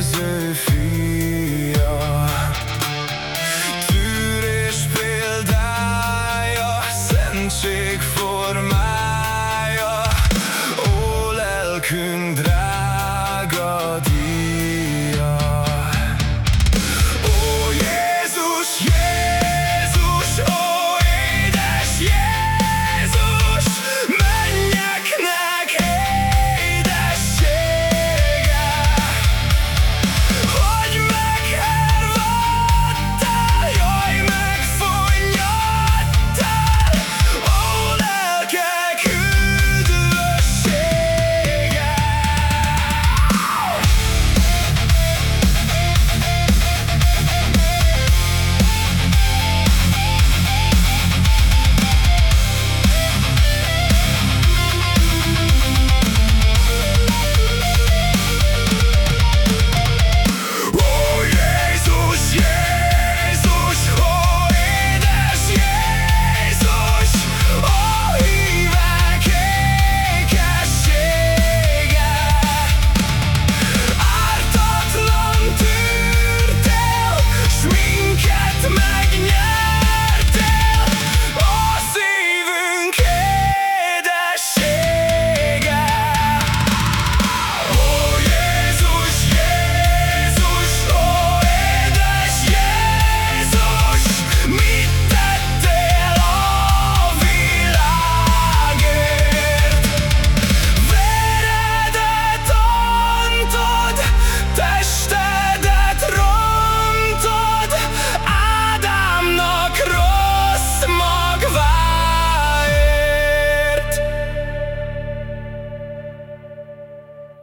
szerző fia. Tűrés példája, szentség formája. Ó lelkünk drága díj. get to making it.